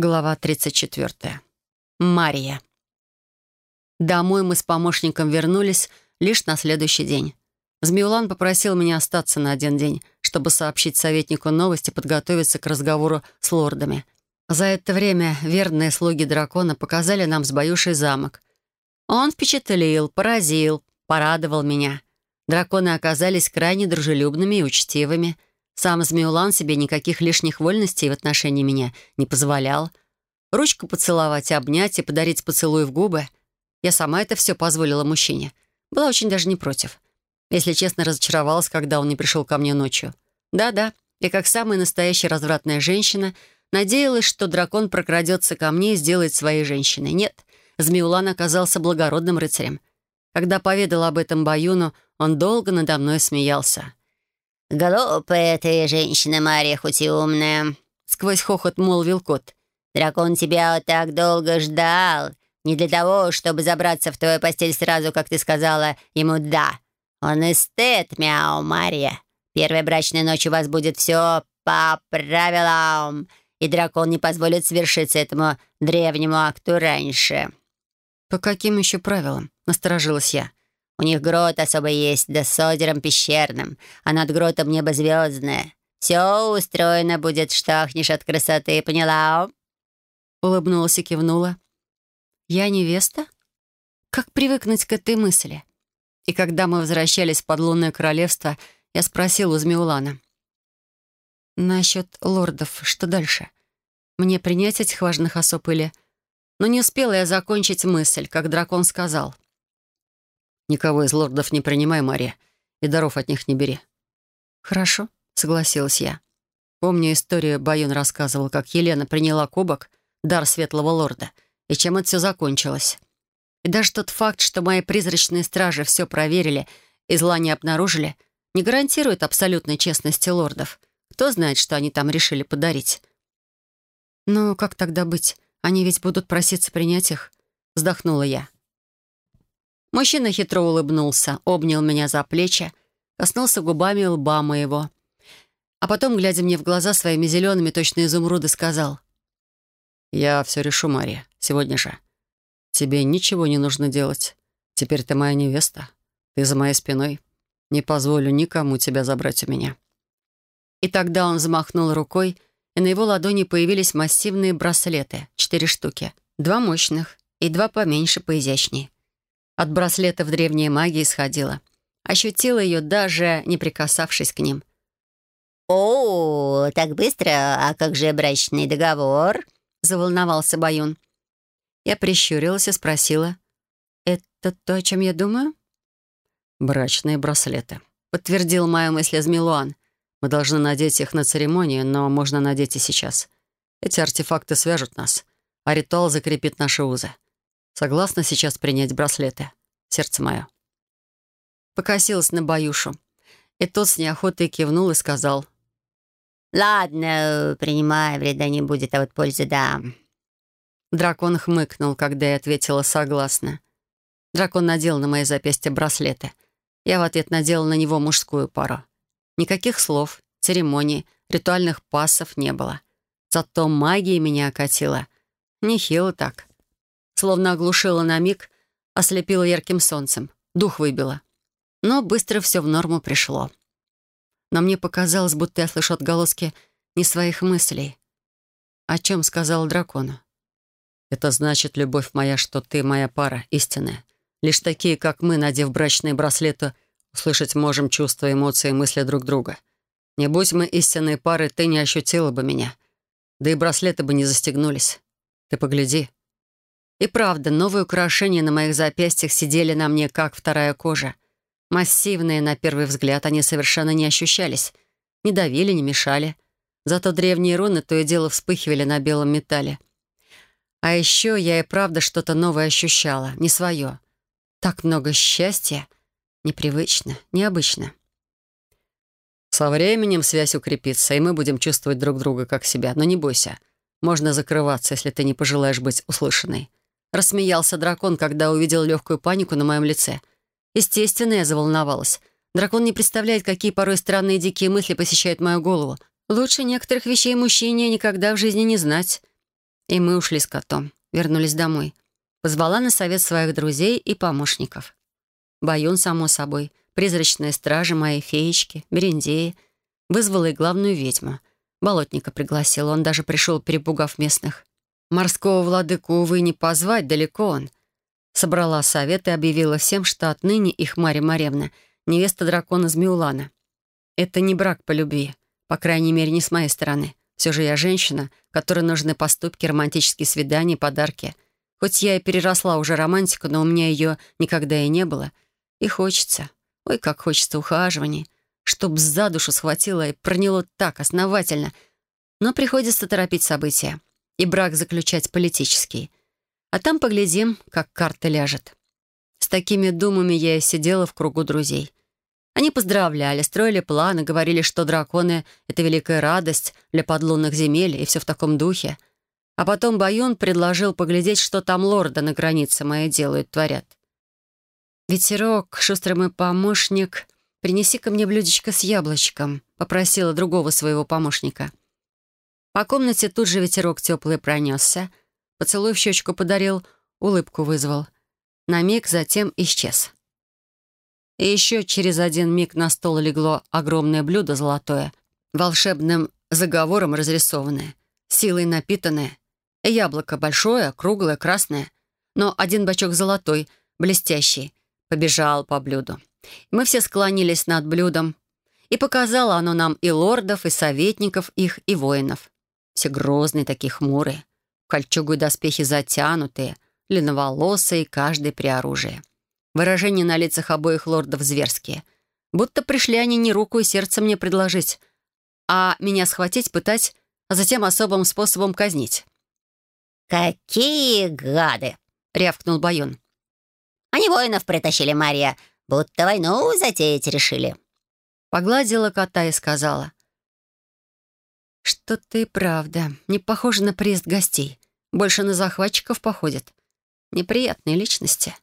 Глава 34. Мария. Домой мы с помощником вернулись лишь на следующий день. Змеулан попросил меня остаться на один день, чтобы сообщить советнику новости и подготовиться к разговору с лордами. За это время верные слуги дракона показали нам с Баюшей замок. Он впечатлил, поразил, порадовал меня. Драконы оказались крайне дружелюбными и учтивыми. Сам Змеулан себе никаких лишних вольностей в отношении меня не позволял. Ручку поцеловать, обнять и подарить поцелуй в губы. Я сама это все позволила мужчине. Была очень даже не против. Если честно, разочаровалась, когда он не пришел ко мне ночью. Да-да, я как самая настоящая развратная женщина надеялась, что дракон прокрадется ко мне и сделает своей женщиной. Нет, Змеулан оказался благородным рыцарем. Когда поведал об этом Баюну, он долго надо мной смеялся. «Глупая ты женщина, Мария, хоть и умная», — сквозь хохот молвил кот. «Дракон тебя вот так долго ждал. Не для того, чтобы забраться в твою постель сразу, как ты сказала ему «да». «Он эстет, мяу, Мария. Первой брачной ночью у вас будет все по правилам, и дракон не позволит свершиться этому древнему акту раньше». «По каким еще правилам?» — насторожилась я. «У них грот особо есть, да с озером пещерным, а над гротом небо звездное. Все устроено будет, что ахнешь от красоты, поняла?» Улыбнулась и кивнула. «Я невеста? Как привыкнуть к этой мысли?» И когда мы возвращались в подлунное королевство, я спросил у Змеулана. «Насчет лордов, что дальше? Мне принять этих важных особ или...» Но не успела я закончить мысль, как дракон сказал. «Никого из лордов не принимай, Мария, и даров от них не бери». «Хорошо», — согласилась я. Помню историю, Байон рассказывал, как Елена приняла кубок, дар светлого лорда, и чем это все закончилось. И даже тот факт, что мои призрачные стражи все проверили и зла не обнаружили, не гарантирует абсолютной честности лордов. Кто знает, что они там решили подарить. «Ну, как тогда быть? Они ведь будут проситься принять их?» Вздохнула я. Мужчина хитро улыбнулся, обнял меня за плечи, коснулся губами лба моего. А потом, глядя мне в глаза своими зелеными, точно изумруды, сказал. «Я все решу, Мария, сегодня же. Тебе ничего не нужно делать. Теперь ты моя невеста. Ты за моей спиной. Не позволю никому тебя забрать у меня». И тогда он замахнул рукой, и на его ладони появились массивные браслеты, четыре штуки. Два мощных и два поменьше, поизящнее. От браслетов древняя магия исходила. Ощутила ее, даже не прикасавшись к ним. «О, так быстро? А как же брачный договор?» — заволновался Баюн. Я прищурилась и спросила. «Это то, о чем я думаю?» «Брачные браслеты», — подтвердил мою мысль Змилуан. «Мы должны надеть их на церемонию, но можно надеть и сейчас. Эти артефакты свяжут нас, а ритуал закрепит наши узы. Согласна сейчас принять браслеты, сердце мое?» Покосилась на Баюшу, и тот с неохотой кивнул и сказал. «Ладно, принимай, вреда не будет, а вот пользы да». Дракон хмыкнул, когда я ответила «согласна». Дракон надел на мои запястья браслеты. Я в ответ надела на него мужскую пару. Никаких слов, церемоний, ритуальных пассов не было. Зато магия меня окатила. Нехило так. Словно оглушила на миг, ослепила ярким солнцем. Дух выбила. Но быстро все в норму пришло. Но мне показалось, будто я слышу отголоски не своих мыслей. О чем сказал дракону? Это значит, любовь моя, что ты моя пара, истинная. Лишь такие, как мы, надев брачные браслеты, услышать можем чувства, эмоции и мысли друг друга. Не будь мы истинной парой, ты не ощутила бы меня. Да и браслеты бы не застегнулись. Ты погляди. И правда, новые украшения на моих запястьях сидели на мне, как вторая кожа. Массивные, на первый взгляд, они совершенно не ощущались. Не давили, не мешали. Зато древние руны то и дело вспыхивали на белом металле — а еще я и правда что-то новое ощущала, не свое. Так много счастья. Непривычно, необычно. Со временем связь укрепится, и мы будем чувствовать друг друга как себя. Но не бойся. Можно закрываться, если ты не пожелаешь быть услышанной. Рассмеялся дракон, когда увидел легкую панику на моем лице. Естественно, я заволновалась. Дракон не представляет, какие порой странные дикие мысли посещают мою голову. Лучше некоторых вещей мужчине никогда в жизни не знать. И мы ушли с котом, вернулись домой. Позвала на совет своих друзей и помощников. Баюн, само собой, призрачная стража моей феечки, Берендеи, вызвала и главную ведьму. Болотника пригласил, он даже пришел, перепугав местных. Морского владыку, увы, не позвать, далеко он. Собрала совет и объявила всем, что отныне их Марья Маревна — невеста дракона Змеулана. Это не брак по любви, по крайней мере, не с моей стороны. Все же я женщина, которой нужны поступки, романтические свидания, подарки. Хоть я и переросла уже романтику, но у меня ее никогда и не было. И хочется. Ой, как хочется ухаживаний. Чтоб за душу схватило и проняло так основательно. Но приходится торопить события. И брак заключать политический. А там поглядим, как карта ляжет. С такими думами я и сидела в кругу друзей. Они поздравляли, строили планы, говорили, что драконы — это великая радость для подлунных земель и все в таком духе. А потом Баюн предложил поглядеть, что там лорда на границе мои делают, творят. «Ветерок, шустрый мой помощник, принеси-ка мне блюдечко с яблочком», — попросила другого своего помощника. По комнате тут же ветерок теплый пронесся, поцелуй в щечку подарил, улыбку вызвал. На миг затем исчез. И еще через один миг на стол легло огромное блюдо золотое, волшебным заговором разрисованное, силой напитанное. Яблоко большое, круглое, красное, но один бачок золотой, блестящий, побежал по блюду. Мы все склонились над блюдом, и показало оно нам и лордов, и советников их, и воинов. Все грозные, такие хмурые, кольчугу и доспехи затянутые, длинноволосые, каждый при оружии. Выражения на лицах обоих лордов зверские. Будто пришли они не руку и сердце мне предложить, а меня схватить, пытать, а затем особым способом казнить. «Какие гады!» — рявкнул Баюн. «Они воинов притащили, Мария, будто войну затеять решили». Погладила кота и сказала. «Что ты правда, не похоже на приезд гостей. Больше на захватчиков походит. Неприятные личности».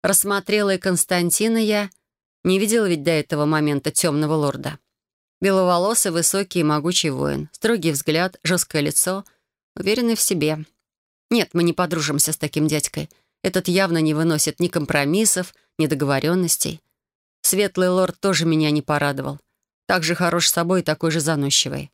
Рассмотрела и Константина я. Не видела ведь до этого момента темного лорда. Беловолосый, высокий и могучий воин. Строгий взгляд, жесткое лицо, уверенный в себе. Нет, мы не подружимся с таким дядькой. Этот явно не выносит ни компромиссов, ни договоренностей. Светлый лорд тоже меня не порадовал. Так же хорош собой и такой же заносчивый.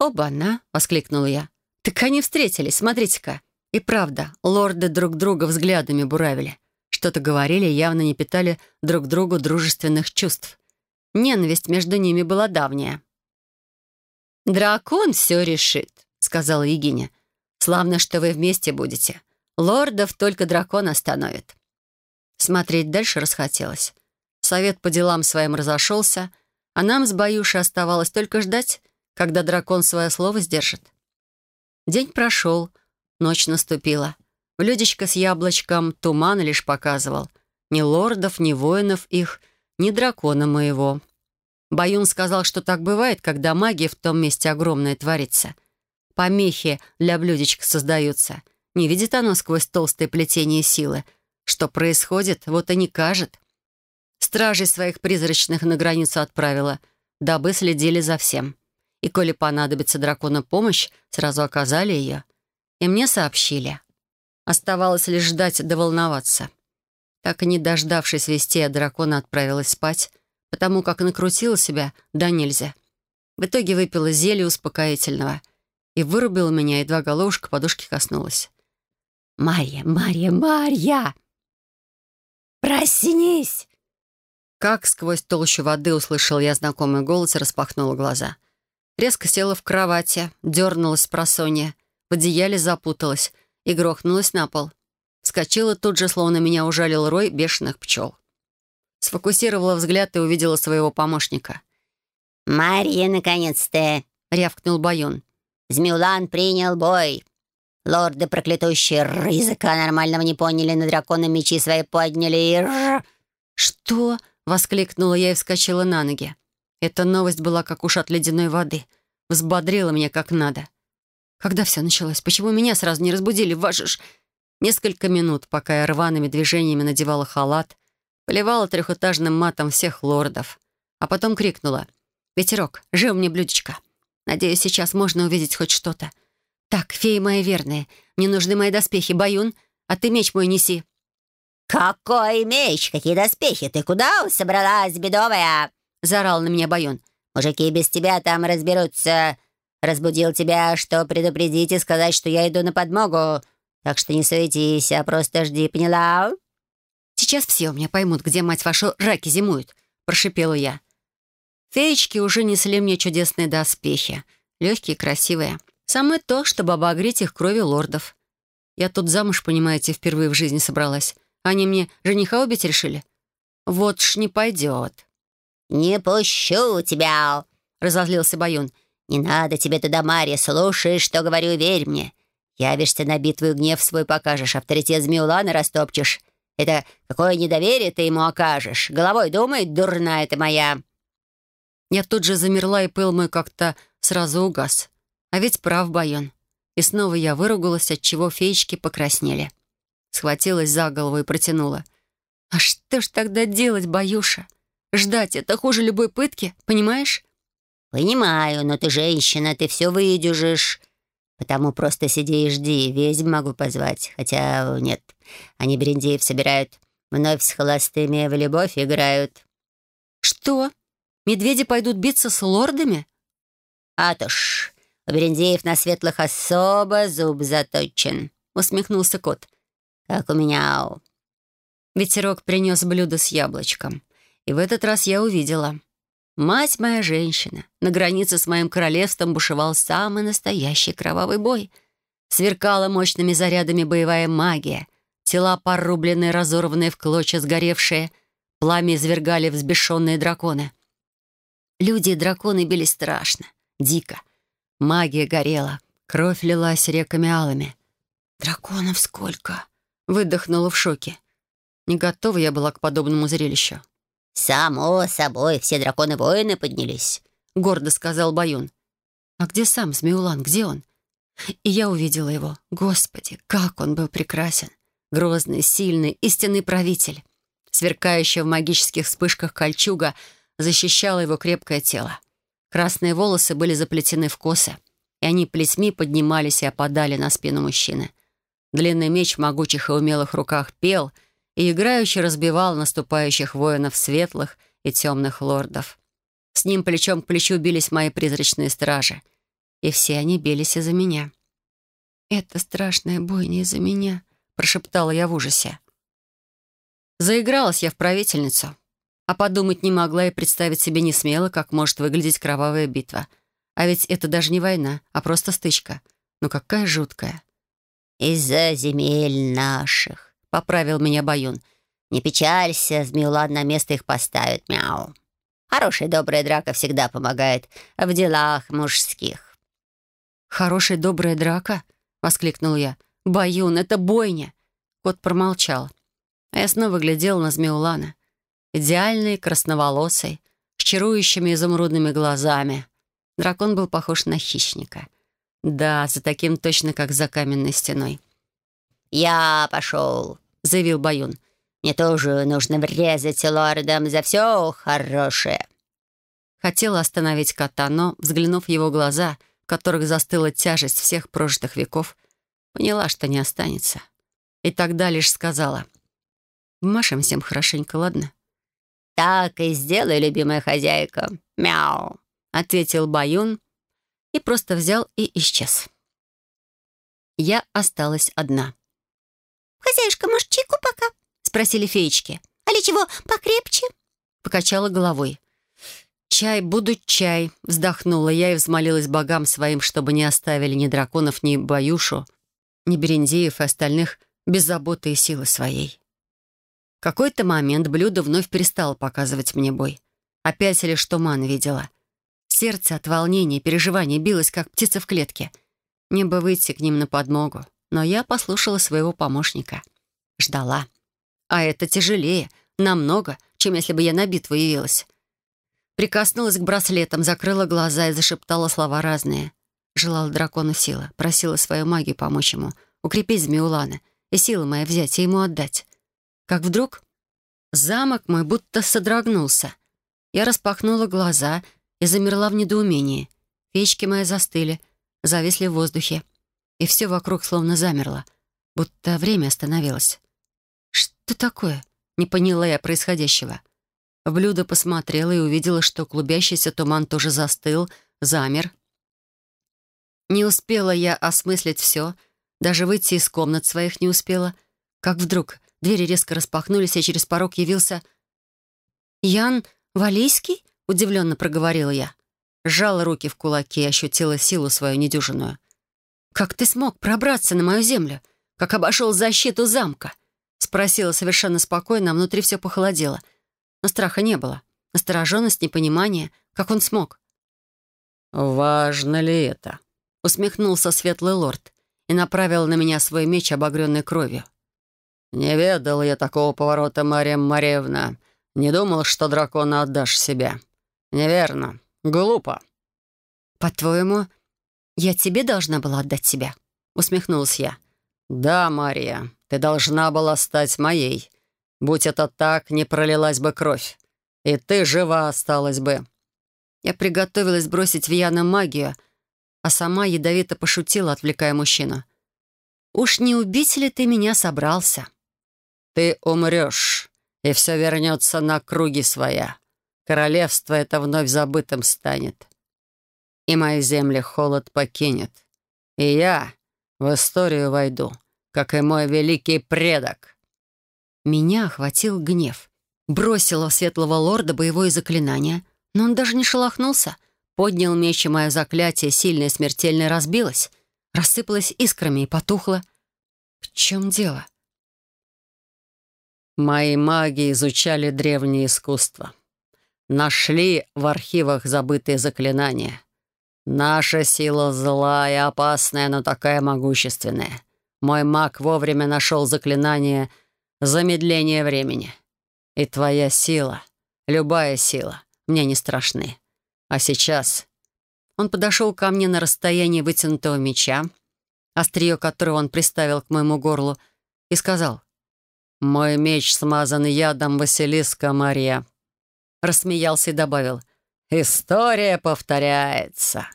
«Оба-на!» — воскликнула я. «Так они встретились, смотрите-ка!» И правда, лорды друг друга взглядами буравили что-то говорили явно не питали друг другу дружественных чувств. Ненависть между ними была давняя. «Дракон все решит», — сказала Егиня. «Славно, что вы вместе будете. Лордов только дракон остановит». Смотреть дальше расхотелось. Совет по делам своим разошелся, а нам с Баюшей оставалось только ждать, когда дракон свое слово сдержит. День прошел, ночь наступила. Блюдечко с яблочком туман лишь показывал. Ни лордов, ни воинов их, ни дракона моего. Баюн сказал, что так бывает, когда магия в том месте огромная творится. Помехи для блюдечка создаются. Не видит оно сквозь толстое плетение силы. Что происходит, вот и не кажет. Стражей своих призрачных на границу отправила, дабы следили за всем. И коли понадобится дракону помощь, сразу оказали ее. И мне сообщили. Оставалось лишь ждать да волноваться. Так и не дождавшись вести, от дракона отправилась спать, потому как накрутила себя да нельзя. В итоге выпила зелье успокоительного и вырубила меня, едва головушка подушки коснулась. «Марья, Марья, Марья!» «Проснись!» Как сквозь толщу воды услышал я знакомый голос и распахнула глаза. Резко села в кровати, дернулась просонья, в одеяле запуталась, и грохнулась на пол. Скочила тут же, словно меня ужалил рой бешеных пчел. Сфокусировала взгляд и увидела своего помощника. «Марья, наконец-то!» — рявкнул Баюн. «Змеулан принял бой. Лорды проклятущие языка нормального не поняли, на дракона мечи свои подняли и...» «Что?» — воскликнула я и вскочила на ноги. Эта новость была как уж от ледяной воды. Взбодрила меня как надо. Когда все началось? Почему меня сразу не разбудили? Ваши ж... Несколько минут, пока я рваными движениями надевала халат, поливала трехэтажным матом всех лордов, а потом крикнула. «Ветерок, жив мне блюдечко. Надеюсь, сейчас можно увидеть хоть что-то. «Так, фея моя верная, мне нужны мои доспехи, Баюн, а ты меч мой неси». «Какой меч? Какие доспехи? Ты куда собралась, бедовая?» — заорал на меня Баюн. «Мужики без тебя там разберутся. Разбудил тебя, что предупредить и сказать, что я иду на подмогу. Так что не суетись, а просто жди, поняла?» «Сейчас все у меня поймут, где, мать вашу, раки зимуют», — прошипела я. Феечки уже несли мне чудесные доспехи. Легкие, красивые. Самое то, чтобы обогреть их крови лордов. Я тут замуж, понимаете, впервые в жизни собралась. Они мне жениха убить решили? Вот ж не пойдет. «Не пущу тебя!» — разозлился Баюн. «Не надо тебе туда, Марья, слушай, что говорю, верь мне. Явишься на битву и гнев свой покажешь, авторитет Змеулана растопчешь. Это какое недоверие ты ему окажешь? Головой думает, дурная ты моя!» Я тут же замерла, и пыл мой как-то сразу угас. А ведь прав Байон. И снова я выругалась, от чего феечки покраснели. Схватилась за голову и протянула. «А что ж тогда делать, Баюша? Ждать — это хуже любой пытки, понимаешь?» «Понимаю, но ты женщина, ты все выдержишь. Потому просто сиди и жди, ведьм могу позвать. Хотя нет, они берендеев собирают, вновь с холостыми в любовь играют». «Что?» Медведи пойдут биться с лордами? А то ж, у Берендеев на светлых особо зуб заточен, усмехнулся кот. Как у меня. Ветерок принес блюдо с яблочком. И в этот раз я увидела. Мать моя женщина. На границе с моим королевством бушевал самый настоящий кровавый бой. Сверкала мощными зарядами боевая магия. Тела порубленные, разорванные в клочья, сгоревшие. Пламя извергали взбешенные драконы. Люди и драконы били страшно, дико. Магия горела, кровь лилась реками алыми. «Драконов сколько?» — выдохнула в шоке. Не готова я была к подобному зрелищу. «Само собой, все драконы-воины поднялись», — гордо сказал Баюн. «А где сам Змеулан? Где он?» И я увидела его. Господи, как он был прекрасен! Грозный, сильный, истинный правитель. Сверкающая в магических вспышках кольчуга — защищало его крепкое тело. Красные волосы были заплетены в косы, и они плетьми поднимались и опадали на спину мужчины. Длинный меч в могучих и умелых руках пел и играюще разбивал наступающих воинов светлых и темных лордов. С ним плечом к плечу бились мои призрачные стражи, и все они бились из-за меня. «Это страшная бойня из-за меня», — прошептала я в ужасе. Заигралась я в правительницу, а подумать не могла и представить себе не смело, как может выглядеть кровавая битва. А ведь это даже не война, а просто стычка. Ну какая жуткая. «Из-за земель наших», — поправил меня Баюн. «Не печалься, Змеулан на место их поставит, мяу. Хорошая добрая драка всегда помогает в делах мужских». «Хорошая добрая драка?» — воскликнул я. «Баюн, это бойня!» Кот промолчал. А я снова глядел на Змеулана идеальный, красноволосый, с чарующими изумрудными глазами. Дракон был похож на хищника. Да, за таким точно, как за каменной стеной. «Я пошел», — заявил Баюн. «Мне тоже нужно врезать лордам за все хорошее». Хотела остановить кота, но, взглянув в его глаза, в которых застыла тяжесть всех прожитых веков, поняла, что не останется. И тогда лишь сказала, «Машем всем хорошенько, ладно?» «Так и сделай, любимая хозяйка. Мяу!» — ответил Баюн и просто взял и исчез. Я осталась одна. «Хозяюшка, может, чайку пока?» — спросили феечки. «Али чего покрепче?» — покачала головой. «Чай, будут чай», — вздохнула я и взмолилась богам своим, чтобы не оставили ни драконов, ни Баюшу, ни Берендеев и остальных без заботы и силы своей какой-то момент блюдо вновь перестало показывать мне бой. Опять лишь туман видела. Сердце от волнения и переживаний билось, как птица в клетке. Мне бы выйти к ним на подмогу, но я послушала своего помощника. Ждала. А это тяжелее, намного, чем если бы я на битву явилась. Прикоснулась к браслетам, закрыла глаза и зашептала слова разные. Желала дракону силы, просила свою магию помочь ему, укрепить Змеулана и силы мои взять и ему отдать как вдруг замок мой будто содрогнулся. Я распахнула глаза и замерла в недоумении. Печки мои застыли, зависли в воздухе. И все вокруг словно замерло, будто время остановилось. «Что такое?» — не поняла я происходящего. В блюдо посмотрела и увидела, что клубящийся туман тоже застыл, замер. Не успела я осмыслить все, даже выйти из комнат своих не успела, как вдруг двери резко распахнулись, и через порог явился... «Ян Валийский?» — удивленно проговорила я. Сжала руки в кулаки и ощутила силу свою недюжинную. «Как ты смог пробраться на мою землю? Как обошел защиту замка?» Спросила совершенно спокойно, а внутри все похолодело. Но страха не было. Настороженность, непонимание. Как он смог? «Важно ли это?» Усмехнулся светлый лорд и направил на меня свой меч, обогренный кровью. «Не ведал я такого поворота, Мария Маревна. Не думал, что дракона отдашь себя. Неверно. Глупо». «По-твоему, я тебе должна была отдать себя?» Усмехнулась я. «Да, Мария, ты должна была стать моей. Будь это так, не пролилась бы кровь. И ты жива осталась бы». Я приготовилась бросить в Яна магию, а сама ядовито пошутила, отвлекая мужчину. «Уж не убить ли ты меня собрался?» «Ты умрешь, и все вернется на круги своя. Королевство это вновь забытым станет. И мои земли холод покинет. И я в историю войду, как и мой великий предок». Меня охватил гнев. Бросила светлого лорда боевое заклинание, но он даже не шелохнулся. Поднял меч, и мое заклятие, сильное и смертельное, разбилось. Рассыпалось искрами и потухло. В чем дело? Мои маги изучали древнее искусство. Нашли в архивах забытые заклинания. Наша сила злая, опасная, но такая могущественная. Мой маг вовремя нашел заклинание замедления времени. И твоя сила, любая сила, мне не страшны. А сейчас он подошел ко мне на расстояние вытянутого меча, острие которого он приставил к моему горлу, и сказал, «Мой меч смазан ядом Василиска Мария». Рассмеялся и добавил, «История повторяется».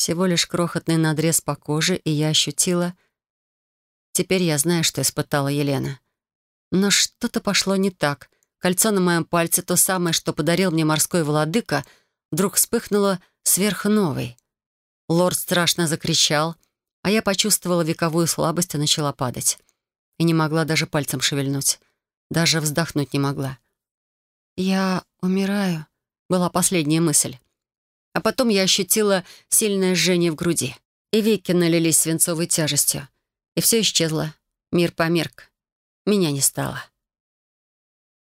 Всего лишь крохотный надрез по коже, и я ощутила... Теперь я знаю, что испытала Елена. Но что-то пошло не так. Кольцо на моем пальце, то самое, что подарил мне морской владыка, вдруг вспыхнуло сверхновой. Лорд страшно закричал, а я почувствовала вековую слабость и начала падать. И не могла даже пальцем шевельнуть. Даже вздохнуть не могла. «Я умираю», — была последняя мысль. А потом я ощутила сильное жжение в груди. И веки налились свинцовой тяжестью. И все исчезло. Мир померк. Меня не стало.